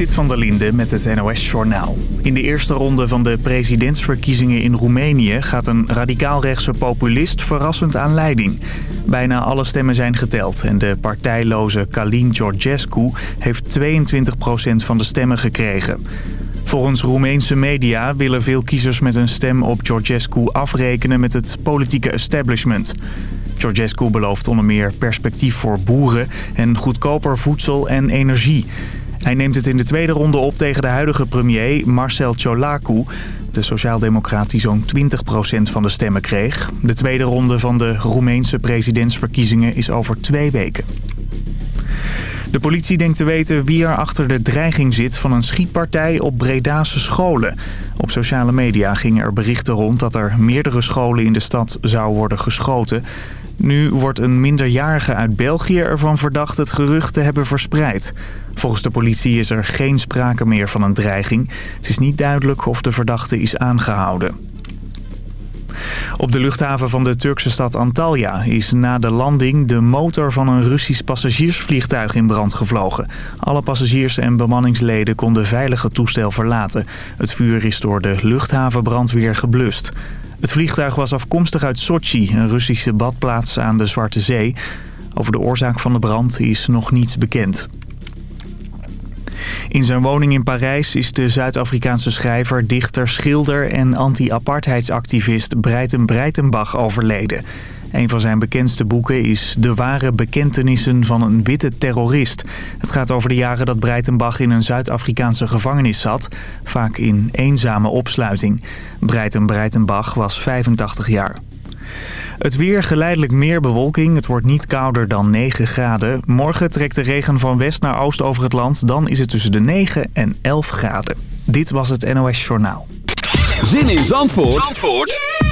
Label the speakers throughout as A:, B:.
A: Zit van der Linde met het NOS-journaal. In de eerste ronde van de presidentsverkiezingen in Roemenië... gaat een radicaal-rechtse populist verrassend aan leiding. Bijna alle stemmen zijn geteld en de partijloze Kalin Georgescu... heeft 22% van de stemmen gekregen. Volgens Roemeense media willen veel kiezers met een stem op Georgescu afrekenen met het politieke establishment. Georgescu belooft onder meer perspectief voor boeren en goedkoper voedsel en energie. Hij neemt het in de tweede ronde op tegen de huidige premier Marcel Ciolacu... de sociaaldemocraat die zo'n 20% van de stemmen kreeg. De tweede ronde van de Roemeense presidentsverkiezingen is over twee weken. De politie denkt te weten wie er achter de dreiging zit van een schietpartij op Bredase scholen. Op sociale media gingen er berichten rond dat er meerdere scholen in de stad zou worden geschoten. Nu wordt een minderjarige uit België ervan verdacht het gerucht te hebben verspreid. Volgens de politie is er geen sprake meer van een dreiging. Het is niet duidelijk of de verdachte is aangehouden. Op de luchthaven van de Turkse stad Antalya is na de landing de motor van een Russisch passagiersvliegtuig in brand gevlogen. Alle passagiers en bemanningsleden konden veilig het toestel verlaten. Het vuur is door de luchthavenbrandweer geblust. Het vliegtuig was afkomstig uit Sochi, een Russische badplaats aan de Zwarte Zee. Over de oorzaak van de brand is nog niets bekend. In zijn woning in Parijs is de Zuid-Afrikaanse schrijver, dichter, schilder en anti-apartheidsactivist Breiten Breitenbach overleden. Een van zijn bekendste boeken is De ware bekentenissen van een witte terrorist. Het gaat over de jaren dat Breitenbach in een Zuid-Afrikaanse gevangenis zat, vaak in eenzame opsluiting. Breiten Breitenbach was 85 jaar. Het weer geleidelijk meer bewolking. Het wordt niet kouder dan 9 graden. Morgen trekt de regen van west naar oost over het land. Dan is het tussen de 9 en 11 graden. Dit was het NOS Journaal.
B: Zin in Zandvoort, Zandvoort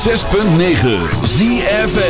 C: 106.9 ZFN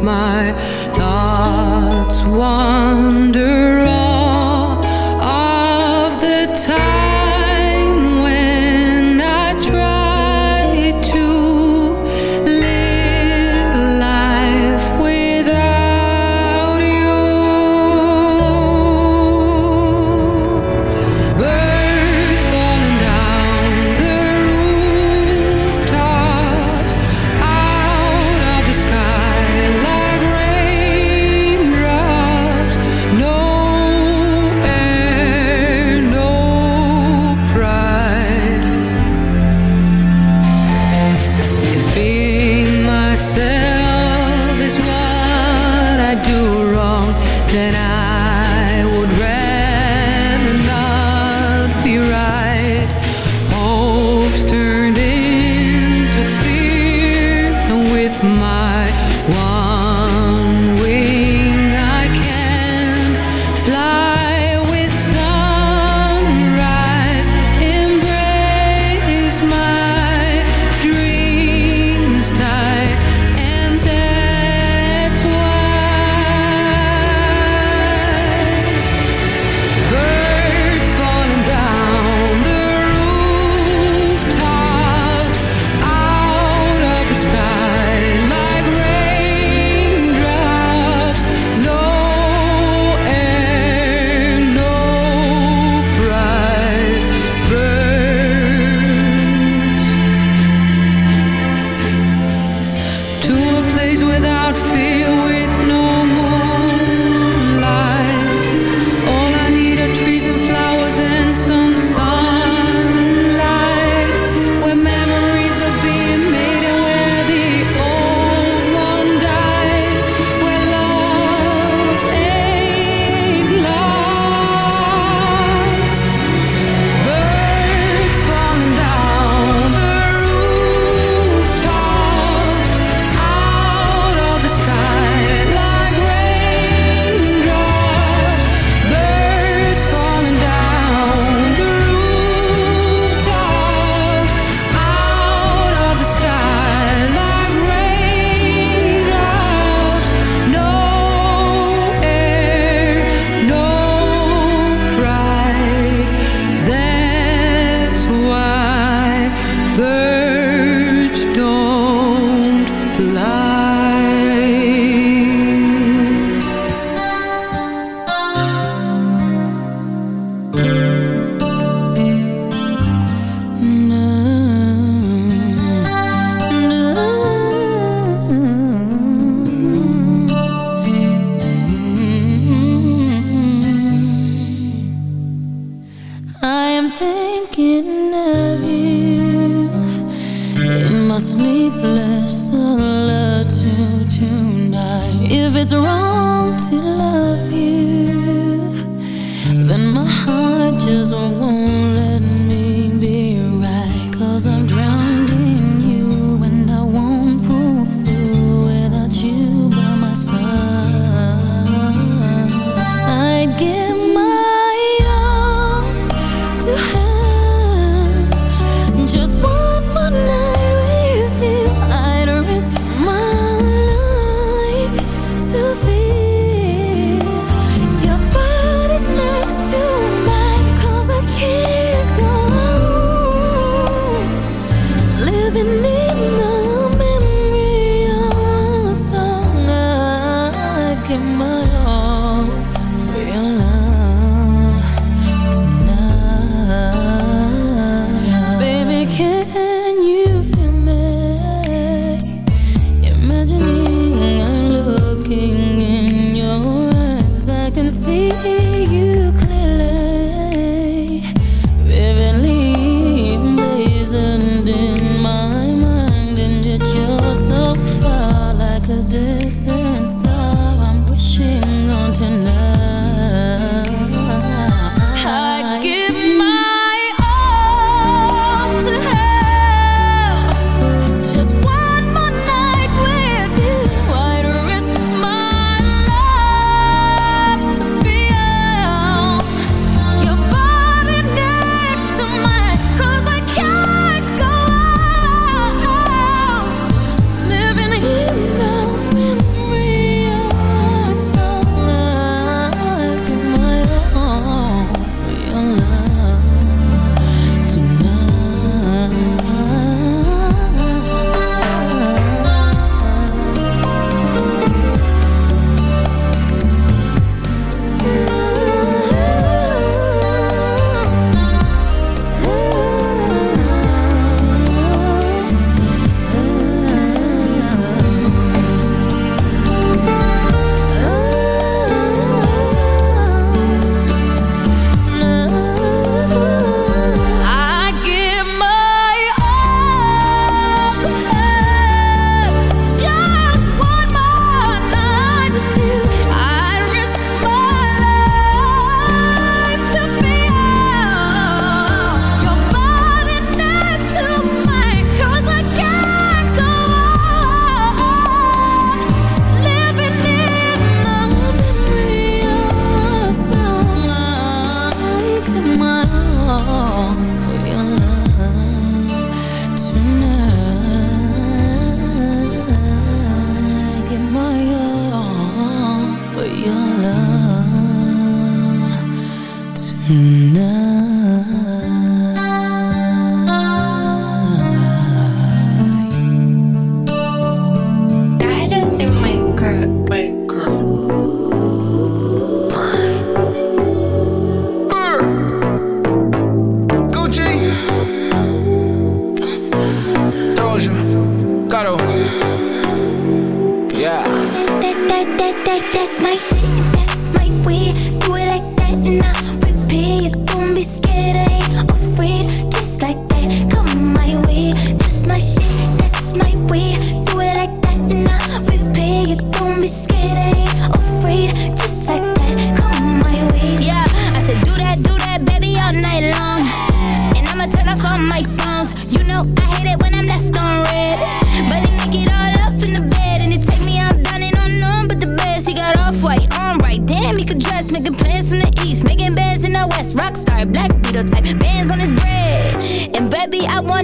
D: My
C: thoughts wander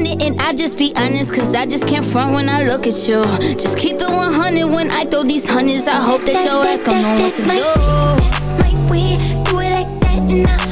C: 100 and I
D: just be
E: honest Cause I just can't front when I look at you. Just keep it 100 when I throw these hundreds. I hope that, your ass gon' know what to do
F: That's my way, do it like that and I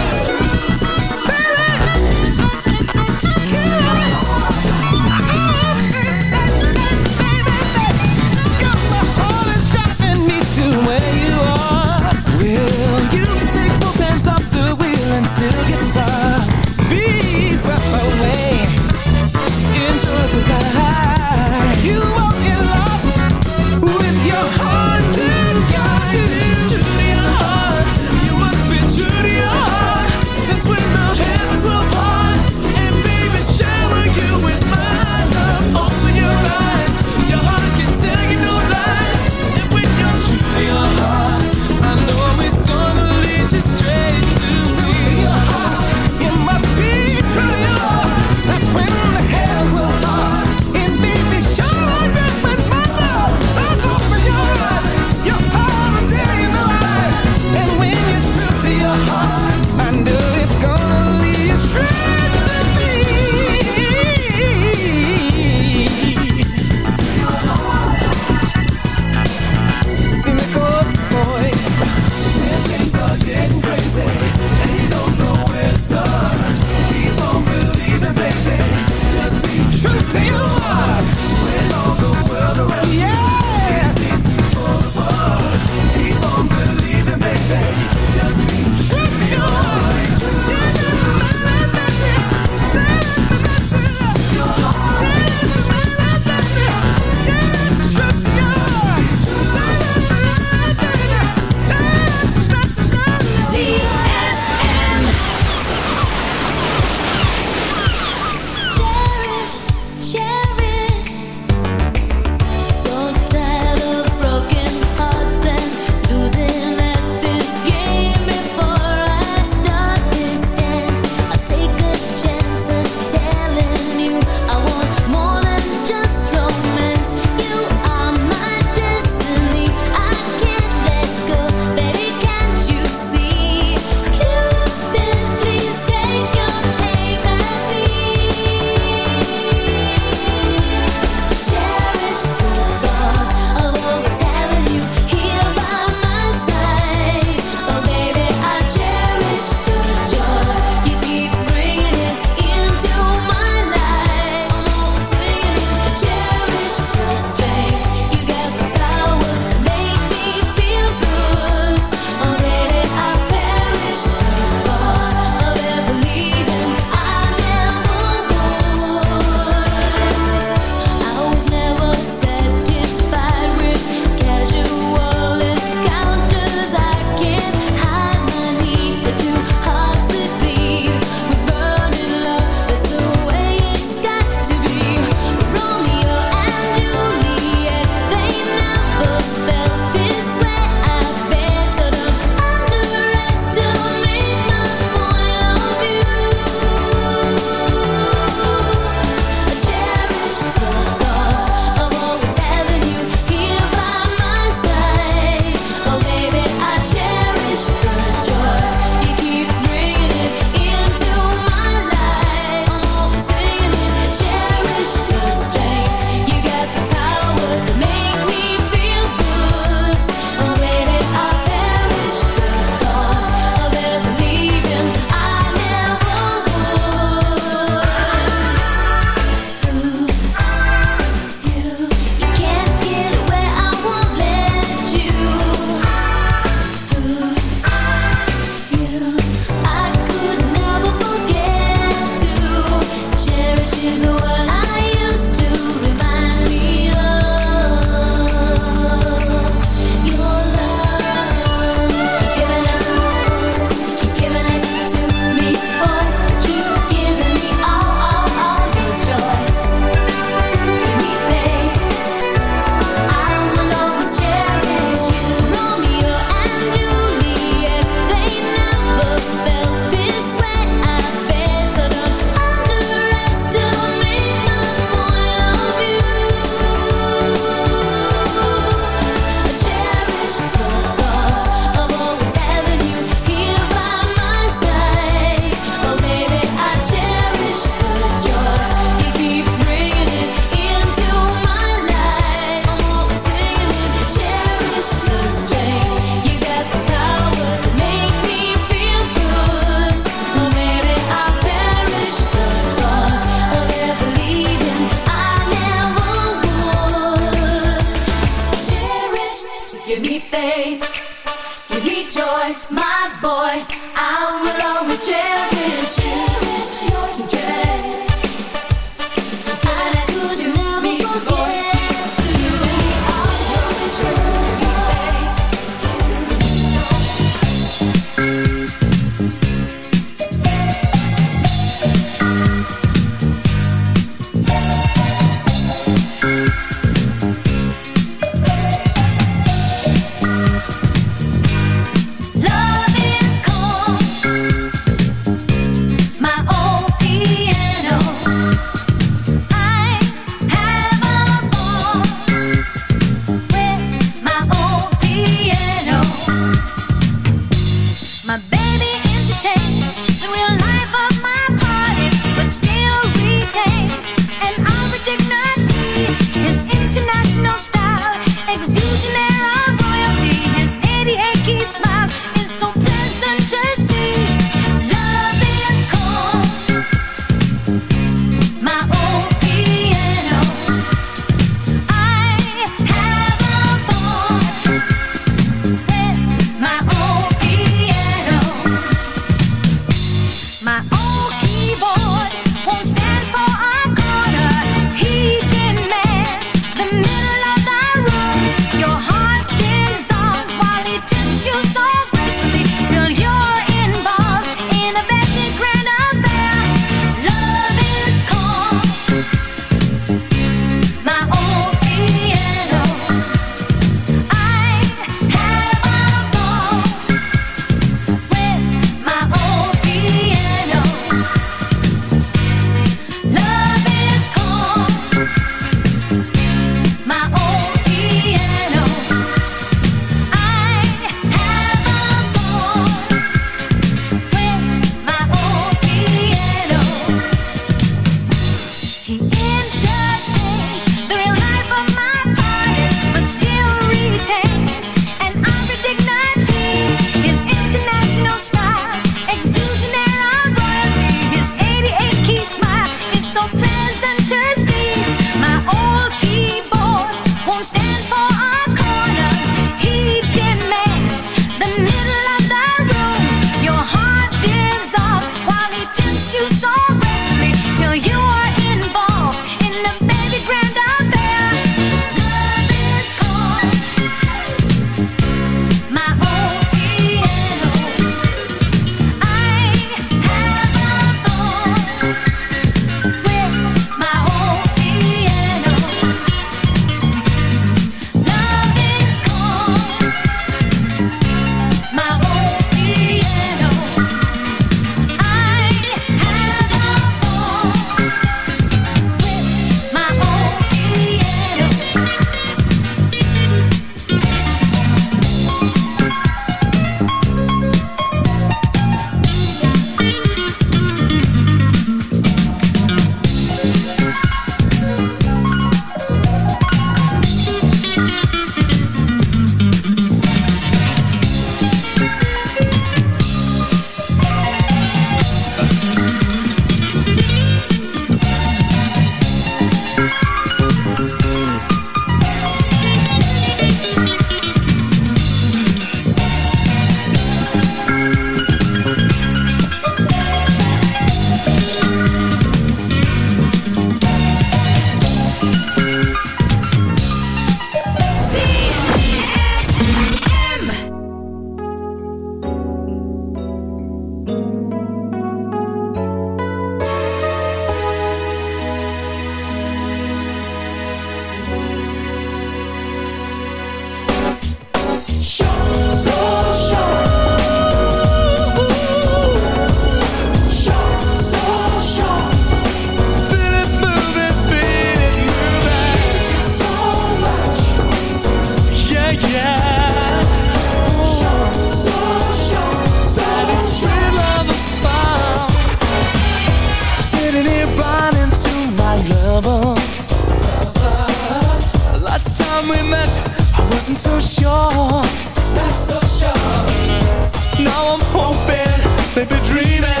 G: open,
A: been dreaming.